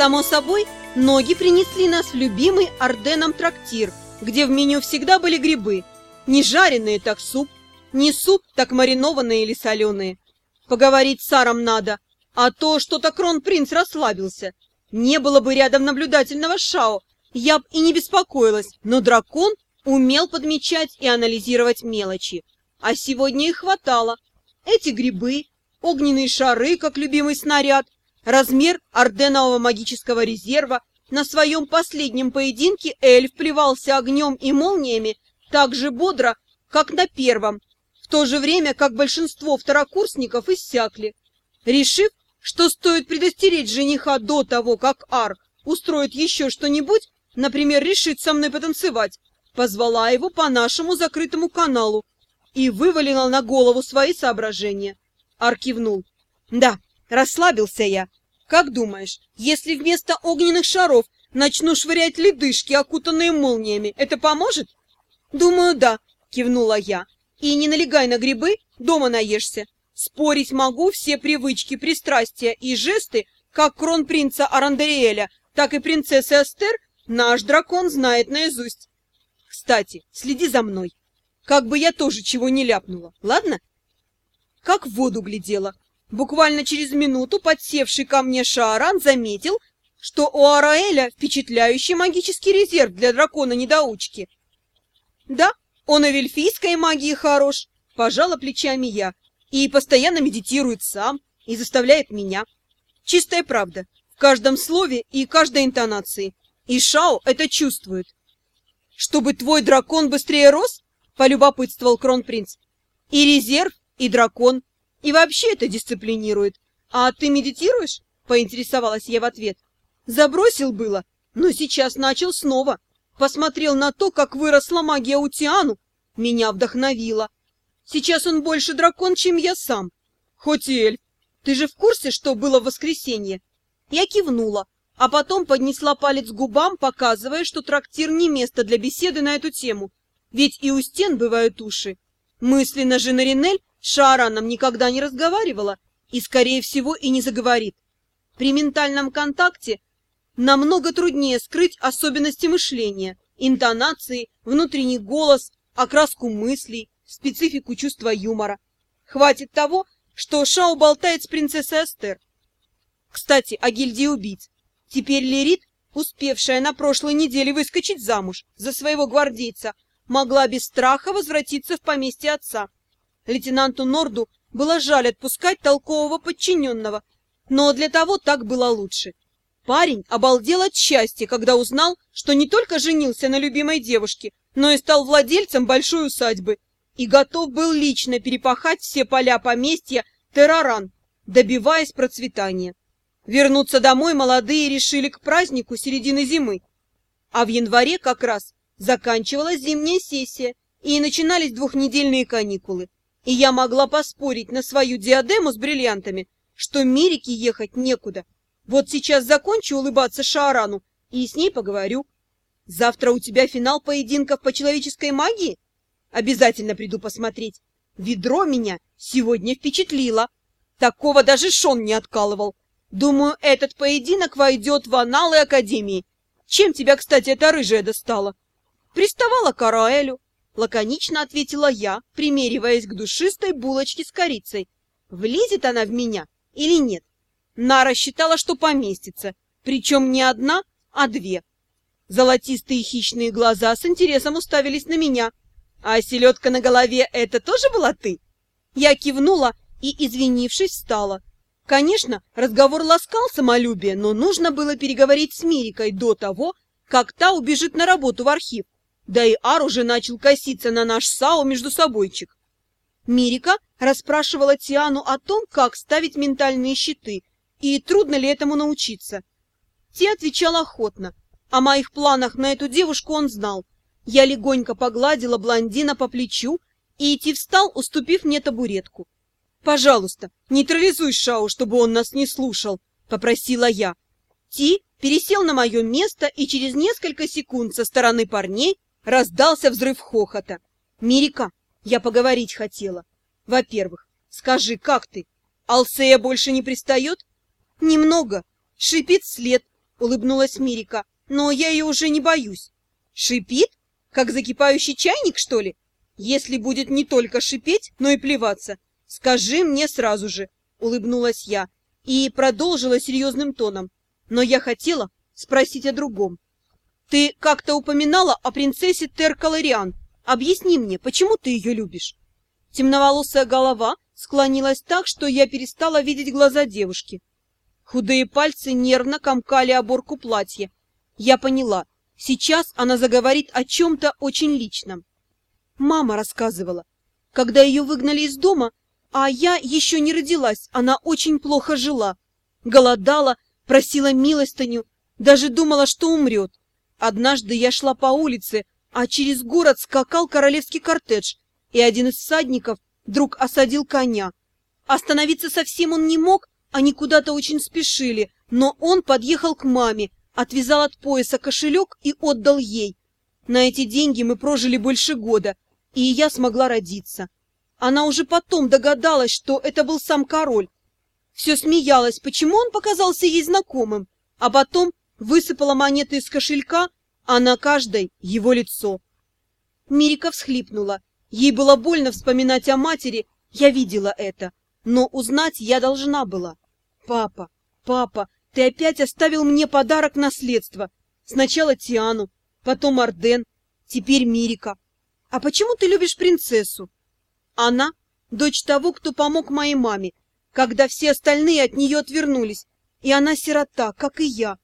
Само собой, ноги принесли нас в любимый Орденом трактир, где в меню всегда были грибы. Не жареные, так суп, не суп, так маринованные или соленые. Поговорить с Саром надо, а то что-то кронпринц расслабился. Не было бы рядом наблюдательного Шао, я б и не беспокоилась, но дракон умел подмечать и анализировать мелочи. А сегодня их хватало. Эти грибы, огненные шары, как любимый снаряд, размер орденового магического резерва. На своем последнем поединке эльф плевался огнем и молниями так же бодро, как на первом, в то же время как большинство второкурсников иссякли. Решив, что стоит предостеречь жениха до того, как Ар устроит еще что-нибудь, например, решит со мной потанцевать, позвала его по нашему закрытому каналу и вывалила на голову свои соображения. Ар кивнул. Да, расслабился я. Как думаешь, если вместо огненных шаров начну швырять ледышки, окутанные молниями, это поможет? Думаю, да, кивнула я. И не налегай на грибы, дома наешься. Спорить могу, все привычки, пристрастия и жесты, как кронпринца Арандериэля, так и принцессы Астер, наш дракон знает наизусть. Кстати, следи за мной. Как бы я тоже чего не ляпнула, ладно? Как в воду глядела. Буквально через минуту подсевший ко мне Шааран заметил, что у Араэля впечатляющий магический резерв для дракона-недоучки. Да, он и в эльфийской магии хорош, пожала плечами я, и постоянно медитирует сам, и заставляет меня. Чистая правда, в каждом слове и каждой интонации. И Шао это чувствует. «Чтобы твой дракон быстрее рос?» — полюбопытствовал кронпринц. «И резерв, и дракон, и вообще это дисциплинирует. А ты медитируешь?» — поинтересовалась я в ответ. «Забросил было, но сейчас начал снова. Посмотрел на то, как выросла магия у Тиану, меня вдохновило. Сейчас он больше дракон, чем я сам. Хоть и эльф. Ты же в курсе, что было в воскресенье?» Я кивнула, а потом поднесла палец к губам, показывая, что трактир не место для беседы на эту тему, ведь и у стен бывают уши. Мысленно же Наринель с Шаараном никогда не разговаривала и, скорее всего, и не заговорит. При ментальном контакте намного труднее скрыть особенности мышления, интонации, внутренний голос, окраску мыслей, специфику чувства юмора. Хватит того, что Шао болтает с принцессой Астер. Кстати, о гильдии убийц. Теперь Лерит, успевшая на прошлой неделе выскочить замуж за своего гвардейца, могла без страха возвратиться в поместье отца. Лейтенанту Норду было жаль отпускать толкового подчиненного, но для того так было лучше. Парень обалдел от счастья, когда узнал, что не только женился на любимой девушке, но и стал владельцем большой усадьбы и готов был лично перепахать все поля поместья Терраран, добиваясь процветания. Вернуться домой молодые решили к празднику середины зимы. А в январе как раз заканчивалась зимняя сессия, и начинались двухнедельные каникулы. И я могла поспорить на свою диадему с бриллиантами, что Мирике ехать некуда. Вот сейчас закончу улыбаться Шаарану и с ней поговорю. Завтра у тебя финал поединков по человеческой магии? Обязательно приду посмотреть. Ведро меня сегодня впечатлило. Такого даже Шон не откалывал. Думаю, этот поединок войдет в аналы Академии. Чем тебя, кстати, эта рыжая достала? Приставала к Араэлю, лаконично ответила я, примериваясь к душистой булочке с корицей. Влезет она в меня или нет? Нара считала, что поместится, причем не одна, а две. Золотистые хищные глаза с интересом уставились на меня. А селедка на голове — это тоже была ты? Я кивнула и, извинившись, встала. Конечно, разговор ласкал самолюбие, но нужно было переговорить с Мирикой до того, как та убежит на работу в архив. Да и Ар уже начал коситься на наш САО между собойчик. Мирика расспрашивала Тиану о том, как ставить ментальные щиты, и трудно ли этому научиться. Ти отвечал охотно. О моих планах на эту девушку он знал. Я легонько погладила блондина по плечу, и Ти встал, уступив мне табуретку. «Пожалуйста, нейтрализуй Шау, чтобы он нас не слушал», — попросила я. Ти пересел на мое место, и через несколько секунд со стороны парней раздался взрыв хохота. «Мирика, я поговорить хотела. Во-первых, скажи, как ты? Алсея больше не пристает?» «Немного. Шипит след. улыбнулась Мирика, но я ее уже не боюсь. Шипит? Как закипающий чайник, что ли? Если будет не только шипеть, но и плеваться, скажи мне сразу же, улыбнулась я и продолжила серьезным тоном. Но я хотела спросить о другом. Ты как-то упоминала о принцессе Теркалариан. Объясни мне, почему ты ее любишь? Темноволосая голова склонилась так, что я перестала видеть глаза девушки. Худые пальцы нервно комкали оборку платья. Я поняла, сейчас она заговорит о чем-то очень личном. Мама рассказывала. Когда ее выгнали из дома, а я еще не родилась, она очень плохо жила. Голодала, просила милостыню, даже думала, что умрет. Однажды я шла по улице, а через город скакал королевский кортедж, и один из всадников вдруг осадил коня. Остановиться совсем он не мог, они куда-то очень спешили, но он подъехал к маме, отвязал от пояса кошелек и отдал ей. На эти деньги мы прожили больше года, и я смогла родиться. Она уже потом догадалась, что это был сам король. Все смеялась, почему он показался ей знакомым, а потом высыпала монеты из кошелька, а на каждой его лицо. Мирика всхлипнула. Ей было больно вспоминать о матери, я видела это, но узнать я должна была. Папа, папа, ты опять оставил мне подарок наследства. Сначала Тиану, потом Арден, теперь Мирика. А почему ты любишь принцессу? Она — дочь того, кто помог моей маме, когда все остальные от нее отвернулись, и она сирота, как и я.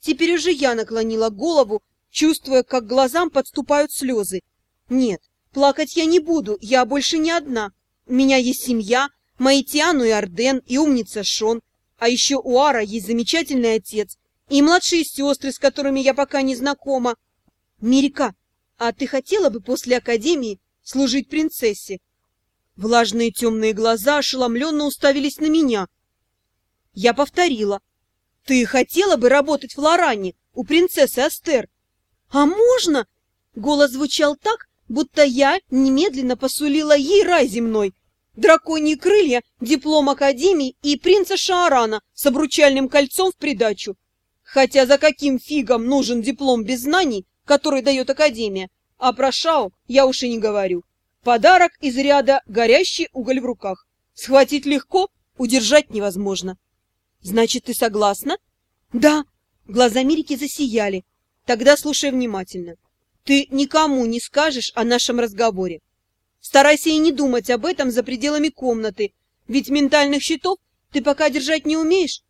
Теперь уже я наклонила голову, чувствуя, как глазам подступают слезы. Нет, плакать я не буду, я больше не одна. У меня есть семья, мои Тиану и Арден, и умница Шон. А еще у Ара есть замечательный отец и младшие сестры, с которыми я пока не знакома. Мирика, а ты хотела бы после академии служить принцессе? Влажные темные глаза ошеломленно уставились на меня. Я повторила. Ты хотела бы работать в Лоране у принцессы Астер? А можно? Голос звучал так, будто я немедленно посулила ей рай земной. Драконьи крылья, диплом Академии и принца Шаарана с обручальным кольцом в придачу. Хотя за каким фигом нужен диплом без знаний, который дает Академия? А про Шау я уж и не говорю. Подарок из ряда горящий уголь в руках. Схватить легко, удержать невозможно. Значит, ты согласна? Да. Глаза Мирики засияли. Тогда слушай внимательно. Ты никому не скажешь о нашем разговоре. Старайся и не думать об этом за пределами комнаты, ведь ментальных щитов ты пока держать не умеешь.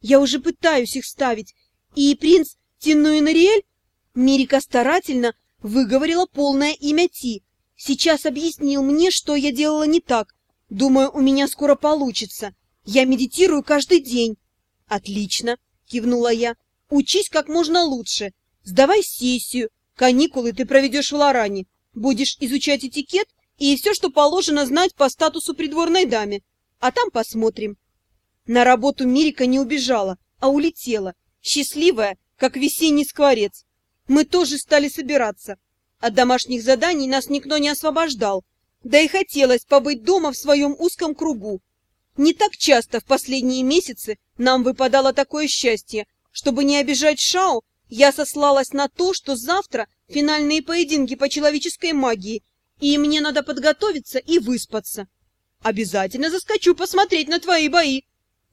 Я уже пытаюсь их ставить. И принц Тинуинариэль Мирика старательно выговорила полное имя Ти, Сейчас объяснил мне, что я делала не так. Думаю, у меня скоро получится. Я медитирую каждый день. Отлично, кивнула я. Учись как можно лучше. Сдавай сессию. Каникулы ты проведешь в Лоране. Будешь изучать этикет и все, что положено знать по статусу придворной даме. А там посмотрим. На работу Мирика не убежала, а улетела, счастливая, как весенний скворец. Мы тоже стали собираться. От домашних заданий нас никто не освобождал, да и хотелось побыть дома в своем узком кругу. Не так часто в последние месяцы нам выпадало такое счастье. Чтобы не обижать Шао, я сослалась на то, что завтра финальные поединки по человеческой магии, и мне надо подготовиться и выспаться. Обязательно заскочу посмотреть на твои бои,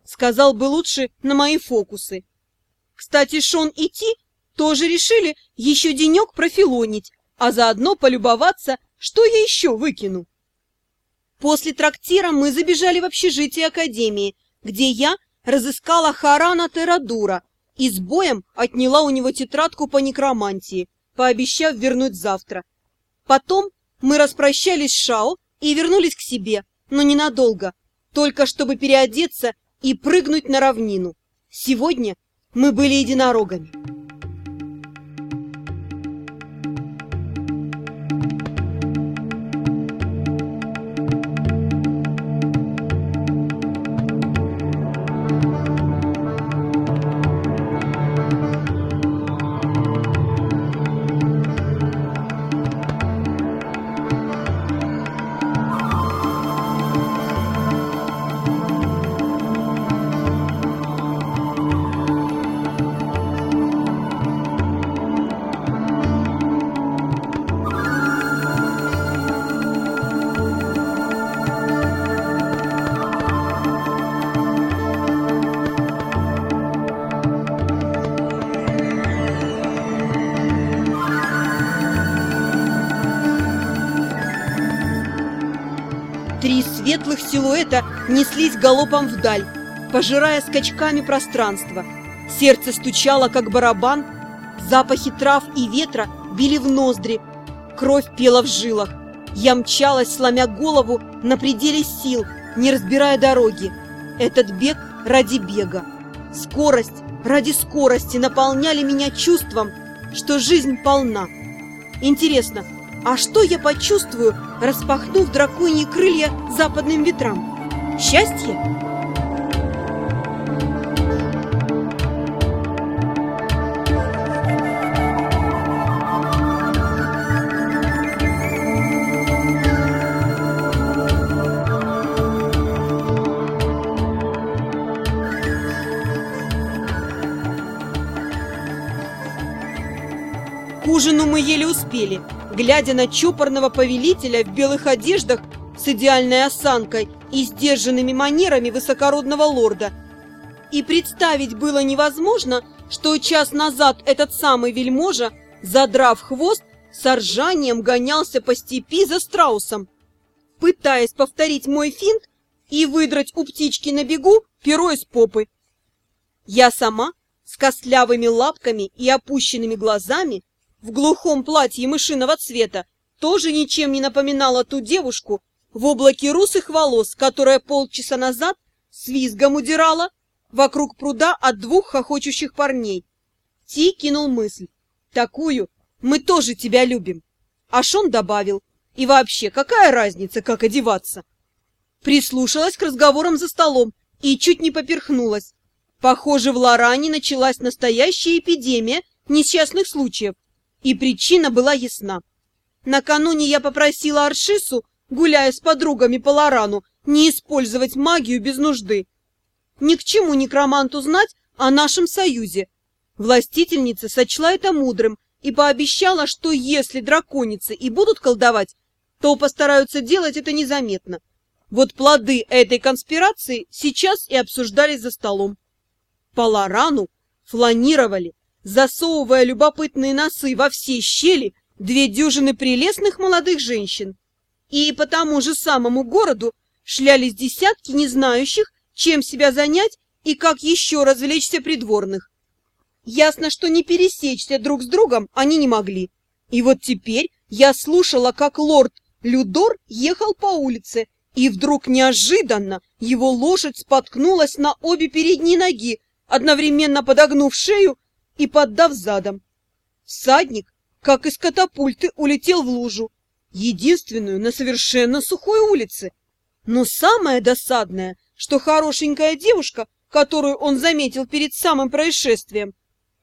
сказал бы лучше на мои фокусы. Кстати, Шон и Ти тоже решили еще денек профилонить, а заодно полюбоваться, что я еще выкину. После трактира мы забежали в общежитие Академии, где я разыскала Харана Терадура и с боем отняла у него тетрадку по некромантии, пообещав вернуть завтра. Потом мы распрощались с Шао и вернулись к себе, но ненадолго, только чтобы переодеться и прыгнуть на равнину. Сегодня мы были единорогами. Силуэта неслись галопом вдаль, пожирая скачками пространство. Сердце стучало, как барабан, запахи трав и ветра били в ноздри, кровь пела в жилах. Я мчалась, сломя голову на пределе сил, не разбирая дороги. Этот бег ради бега. Скорость ради скорости наполняли меня чувством, что жизнь полна. Интересно, а что я почувствую, распахнув драконьи крылья западным ветрам? Счастье? Успели, глядя на чопорного повелителя в белых одеждах с идеальной осанкой и сдержанными манерами высокородного лорда. И представить было невозможно, что час назад этот самый вельможа, задрав хвост, с ржанием гонялся по степи за страусом, пытаясь повторить мой финт и выдрать у птички на бегу перо из попы. Я сама, с костлявыми лапками и опущенными глазами, в глухом платье мышиного цвета тоже ничем не напоминала ту девушку в облаке русых волос, которая полчаса назад с визгом удирала вокруг пруда от двух хохочущих парней. Ти кинул мысль. Такую мы тоже тебя любим. А Шон добавил. И вообще, какая разница, как одеваться? Прислушалась к разговорам за столом и чуть не поперхнулась. Похоже, в Лоране началась настоящая эпидемия несчастных случаев. И причина была ясна. Накануне я попросила Аршису, гуляя с подругами по Лорану, не использовать магию без нужды. Ни к чему некроманту знать о нашем союзе. Властительница сочла это мудрым и пообещала, что если драконицы и будут колдовать, то постараются делать это незаметно. Вот плоды этой конспирации сейчас и обсуждались за столом. По Лорану фланировали засовывая любопытные носы во все щели две дюжины прелестных молодых женщин. И по тому же самому городу шлялись десятки не знающих, чем себя занять и как еще развлечься придворных. Ясно, что не пересечься друг с другом они не могли. И вот теперь я слушала, как лорд Людор ехал по улице, и вдруг неожиданно его лошадь споткнулась на обе передние ноги, одновременно подогнув шею и поддав задом. Всадник, как из катапульты, улетел в лужу, единственную на совершенно сухой улице. Но самое досадное, что хорошенькая девушка, которую он заметил перед самым происшествием,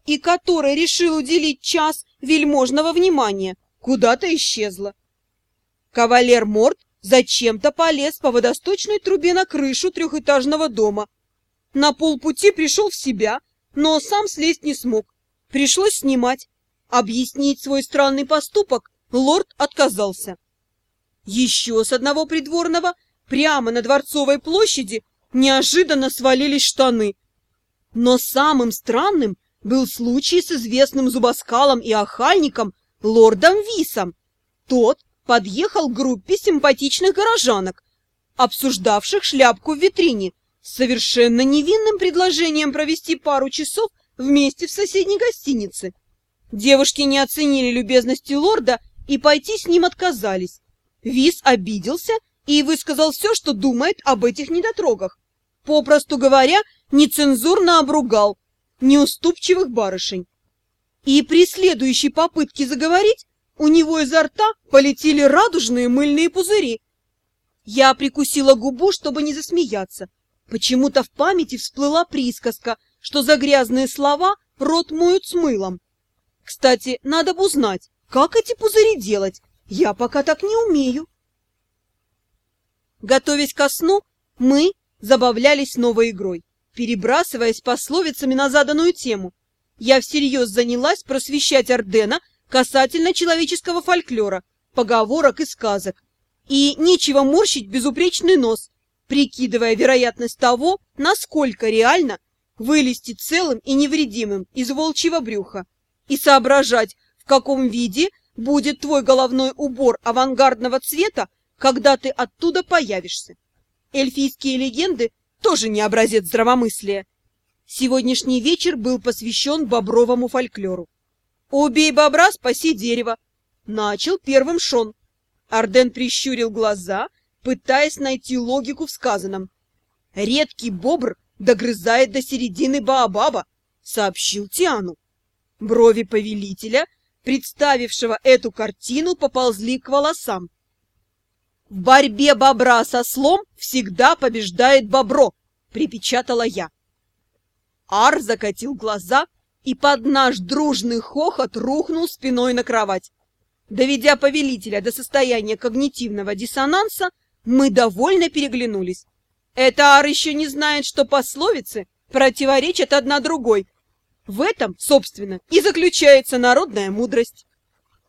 и которой решил уделить час вельможного внимания, куда-то исчезла. Кавалер Морт зачем-то полез по водосточной трубе на крышу трехэтажного дома. На полпути пришел в себя но сам слезть не смог. Пришлось снимать. Объяснить свой странный поступок лорд отказался. Еще с одного придворного прямо на Дворцовой площади неожиданно свалились штаны. Но самым странным был случай с известным зубоскалом и охальником лордом Висом. Тот подъехал к группе симпатичных горожанок, обсуждавших шляпку в витрине, совершенно невинным предложением провести пару часов вместе в соседней гостинице. Девушки не оценили любезности лорда и пойти с ним отказались. Вис обиделся и высказал все, что думает об этих недотрогах. Попросту говоря, нецензурно обругал неуступчивых барышень. И при следующей попытке заговорить у него изо рта полетели радужные мыльные пузыри. Я прикусила губу, чтобы не засмеяться. Почему-то в памяти всплыла присказка, что за грязные слова рот моют с мылом. Кстати, надо бы узнать, как эти пузыри делать. Я пока так не умею. Готовясь ко сну, мы забавлялись новой игрой, перебрасываясь пословицами на заданную тему. Я всерьез занялась просвещать Ордена касательно человеческого фольклора, поговорок и сказок. И нечего морщить безупречный нос, прикидывая вероятность того, насколько реально вылезти целым и невредимым из волчьего брюха и соображать, в каком виде будет твой головной убор авангардного цвета, когда ты оттуда появишься. Эльфийские легенды тоже не образец здравомыслия. Сегодняшний вечер был посвящен бобровому фольклору. «Убей бобра, спаси дерево!» Начал первым Шон. Арден прищурил глаза, пытаясь найти логику в сказанном. «Редкий бобр догрызает до середины Баобаба», — сообщил Тиану. Брови повелителя, представившего эту картину, поползли к волосам. «В борьбе бобра со слом всегда побеждает бобро», — припечатала я. Ар закатил глаза и под наш дружный хохот рухнул спиной на кровать. Доведя повелителя до состояния когнитивного диссонанса, мы довольно переглянулись. Это Ар еще не знает, что пословицы противоречат одна другой. В этом, собственно, и заключается народная мудрость.